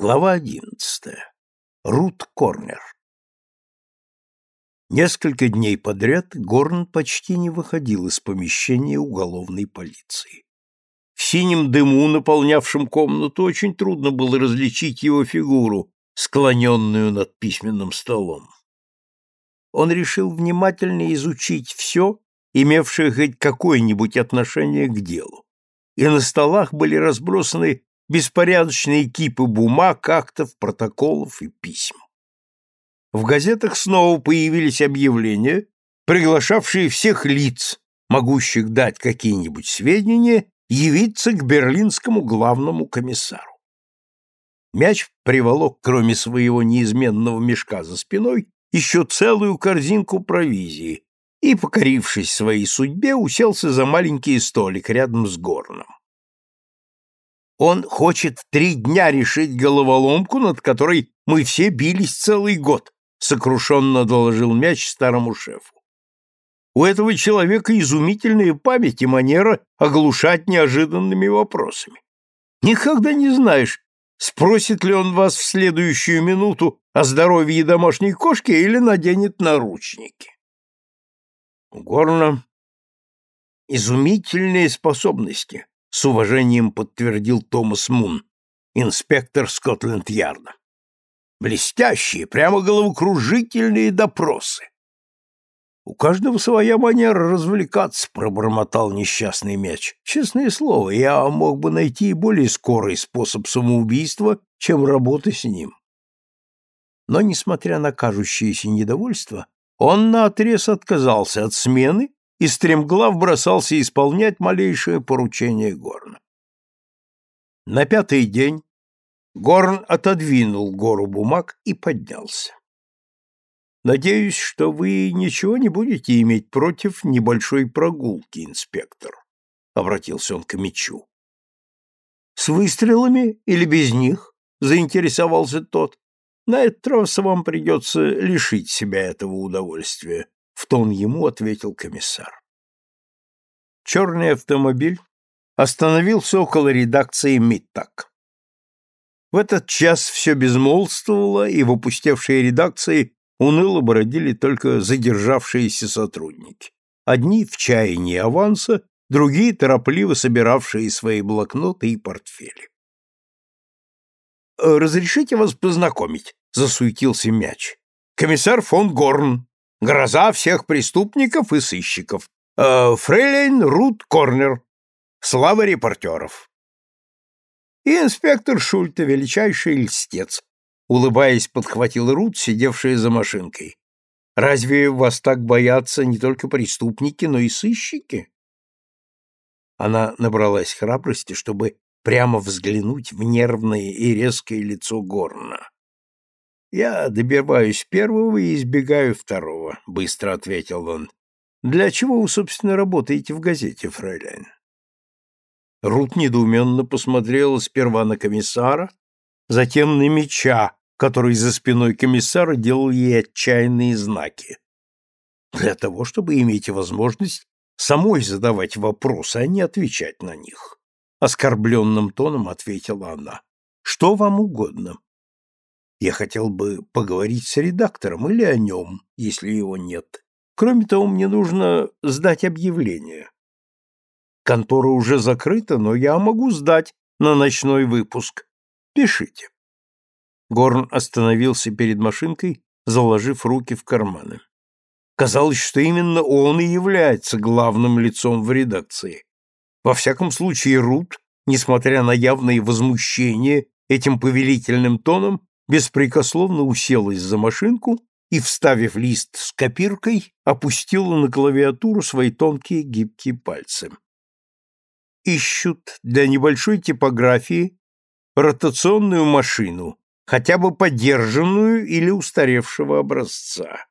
Глава одиннадцатая. Рут Корнер. Несколько дней подряд Горн почти не выходил из помещения уголовной полиции. В синем дыму, наполнявшем комнату, очень трудно было различить его фигуру, склоненную над письменным столом. Он решил внимательно изучить все, имевшее хоть какое-нибудь отношение к делу. И на столах были разбросаны беспорядочные кипы бумаг, актов, протоколов и писем. В газетах снова появились объявления, приглашавшие всех лиц, могущих дать какие-нибудь сведения, явиться к берлинскому главному комиссару. Мяч приволок, кроме своего неизменного мешка за спиной, еще целую корзинку провизии и, покорившись своей судьбе, уселся за маленький столик рядом с горном. Он хочет три дня решить головоломку, над которой мы все бились целый год, сокрушенно доложил мяч старому шефу. У этого человека изумительная память и манера оглушать неожиданными вопросами. Никогда не знаешь, спросит ли он вас в следующую минуту о здоровье домашней кошки или наденет наручники. У Горна изумительные способности, с уважением подтвердил Томас Мун, инспектор Скотленд-Ярда. Блестящие, прямо головокружительные допросы. У каждого своя манера развлекаться, пробормотал несчастный мяч. Честное слово, я мог бы найти более скорый способ самоубийства, чем работа с ним. Но, несмотря на кажущееся недовольство, он наотрез отказался от смены и стремглав бросался исполнять малейшее поручение Горна. На пятый день Горн отодвинул гору бумаг и поднялся. «Надеюсь, что вы ничего не будете иметь против небольшой прогулки, инспектор», — обратился он к мечу. «С выстрелами или без них?» — заинтересовался тот. «На этот раз вам придется лишить себя этого удовольствия в тон ему ответил комиссар. Черный автомобиль остановился около редакции «Миттак». В этот час все безмолвствовало, и в опустевшей редакции уныло бродили только задержавшиеся сотрудники. Одни в чаянии аванса, другие торопливо собиравшие свои блокноты и портфели. «Разрешите вас познакомить?» — засуетился мяч. «Комиссар фон Горн, Гроза всех преступников и сыщиков. Э, Фрейлейн Рут Корнер. Слава репортеров. И инспектор Шульта, величайший льстец, улыбаясь, подхватил Рут, сидевшая за машинкой. Разве вас так боятся не только преступники, но и сыщики? Она набралась храбрости, чтобы прямо взглянуть в нервное и резкое лицо Горна. Я добиваюсь первого и избегаю второго, быстро ответил он. Для чего вы, собственно, работаете в газете, фройляйн? Рут недоуменно посмотрела сперва на комиссара, затем на меча, который за спиной комиссара делал ей отчаянные знаки. Для того, чтобы иметь возможность самой задавать вопросы, а не отвечать на них. Оскорбленным тоном ответила она. Что вам угодно? Я хотел бы поговорить с редактором или о нем, если его нет. Кроме того, мне нужно сдать объявление. Контора уже закрыта, но я могу сдать на ночной выпуск. Пишите. Горн остановился перед машинкой, заложив руки в карманы. Казалось, что именно он и является главным лицом в редакции. Во всяком случае, Рут, несмотря на явное возмущение этим повелительным тоном, беспрекословно уселась за машинку и, вставив лист с копиркой, опустила на клавиатуру свои тонкие гибкие пальцы. Ищут для небольшой типографии ротационную машину, хотя бы подержанную или устаревшего образца.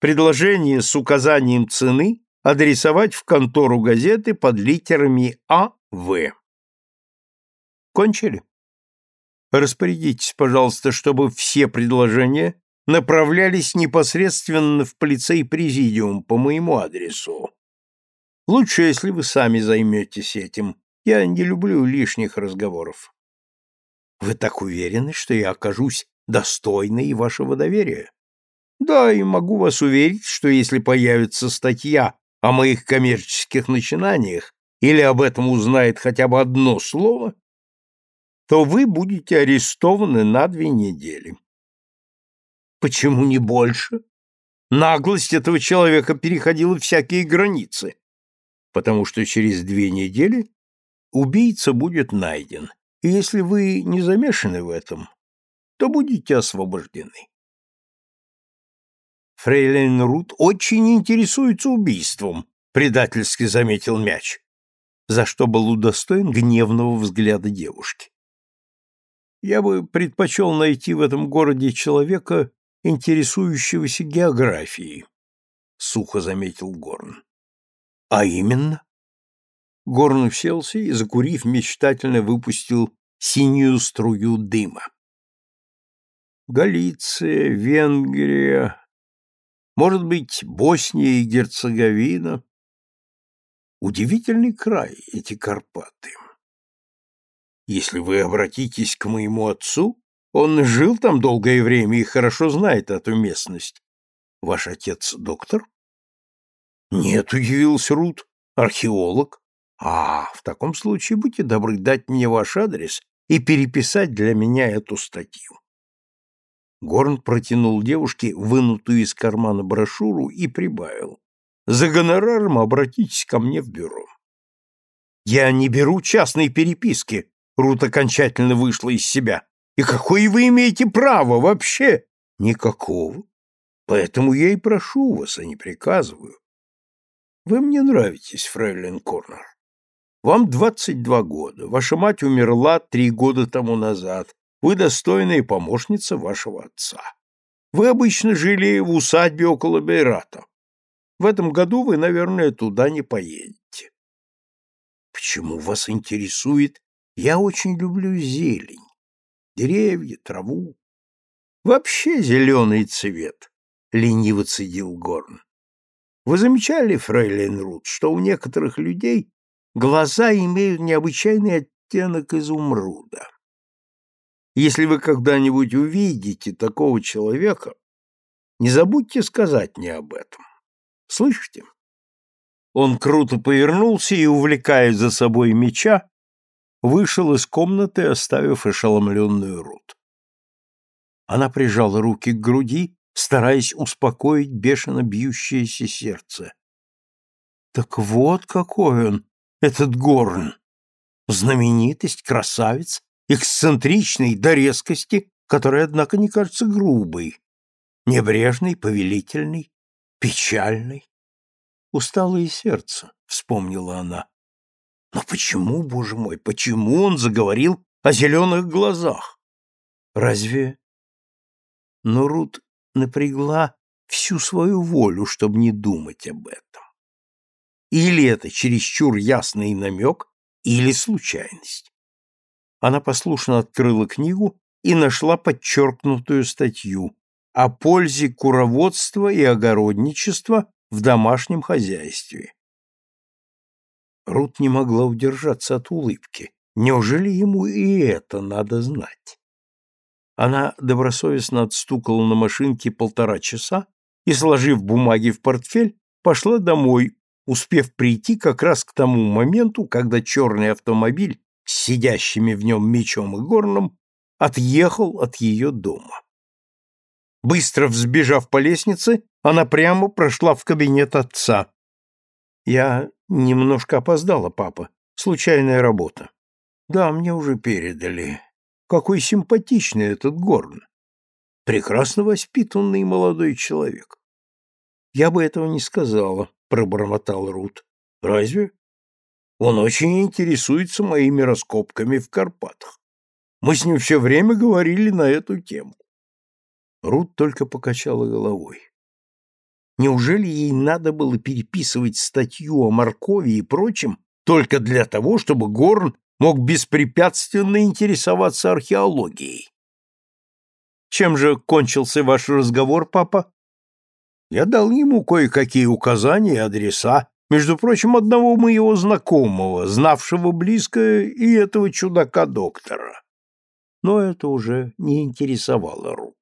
Предложение с указанием цены адресовать в контору газеты под литерами А. В. Кончили? Распорядитесь, пожалуйста, чтобы все предложения направлялись непосредственно в полицей-президиум по моему адресу. Лучше, если вы сами займетесь этим. Я не люблю лишних разговоров. Вы так уверены, что я окажусь достойной вашего доверия? Да, и могу вас уверить, что если появится статья о моих коммерческих начинаниях или об этом узнает хотя бы одно слово, то вы будете арестованы на две недели. Почему не больше? Наглость этого человека переходила всякие границы, потому что через две недели убийца будет найден, и если вы не замешаны в этом, то будете освобождены. Фрейлин Рут очень интересуется убийством, предательски заметил мяч, за что был удостоен гневного взгляда девушки. Я бы предпочел найти в этом городе человека, интересующегося географией, сухо заметил Горн. А именно? Горн уселся и, закурив, мечтательно выпустил синюю струю дыма. Галиция, Венгрия, может быть, Босния и Герцеговина. Удивительный край эти Карпаты. Если вы обратитесь к моему отцу, он жил там долгое время и хорошо знает эту местность. Ваш отец доктор? Нет, удивился Рут, археолог. А, в таком случае будьте добры дать мне ваш адрес и переписать для меня эту статью. Горн протянул девушке вынутую из кармана брошюру и прибавил. За гонораром обратитесь ко мне в бюро. Я не беру частные переписки, Рут окончательно вышла из себя. И какое вы имеете право вообще? Никакого. Поэтому я и прошу вас, а не приказываю. Вы мне нравитесь, фрейлин Корнер. Вам двадцать два года. Ваша мать умерла три года тому назад. Вы достойная помощница вашего отца. Вы обычно жили в усадьбе около Бейрата. В этом году вы, наверное, туда не поедете. Почему вас интересует я очень люблю зелень, деревья, траву. Вообще зеленый цвет, — лениво цедил Горн. Вы замечали, фрейлин Рут, что у некоторых людей глаза имеют необычайный оттенок изумруда? Если вы когда-нибудь увидите такого человека, не забудьте сказать мне об этом. Слышите? Он круто повернулся и, увлекая за собой меча, вышел из комнаты, оставив ошеломленную Рут. Она прижала руки к груди, стараясь успокоить бешено бьющееся сердце. Так вот какой он, этот Горн! Знаменитость, красавец, эксцентричный до резкости, который, однако, не кажется грубой, небрежный, повелительный, печальный. Усталое сердце, вспомнила она. Но почему, боже мой, почему он заговорил о зеленых глазах? Разве... Но Рут напрягла всю свою волю, чтобы не думать об этом. Или это чересчур ясный намек, или случайность. Она послушно открыла книгу и нашла подчеркнутую статью о пользе куроводства и огородничества в домашнем хозяйстве. Рут не могла удержаться от улыбки. Неужели ему и это надо знать? Она добросовестно отстукала на машинке полтора часа и, сложив бумаги в портфель, пошла домой, успев прийти как раз к тому моменту, когда черный автомобиль с сидящими в нем мечом и горном отъехал от ее дома. Быстро взбежав по лестнице, она прямо прошла в кабинет отца. «Я Немножко опоздала, папа. Случайная работа. Да, мне уже передали. Какой симпатичный этот Горн. Прекрасно воспитанный молодой человек. Я бы этого не сказала, пробормотал Рут. Разве? Он очень интересуется моими раскопками в Карпатах. Мы с ним все время говорили на эту тему. Рут только покачала головой. Неужели ей надо было переписывать статью о моркови и прочем только для того, чтобы Горн мог беспрепятственно интересоваться археологией? Чем же кончился ваш разговор, папа? Я дал ему кое-какие указания и адреса, между прочим, одного моего знакомого, знавшего близко и этого чудака-доктора. но это уже не интересовало Рут.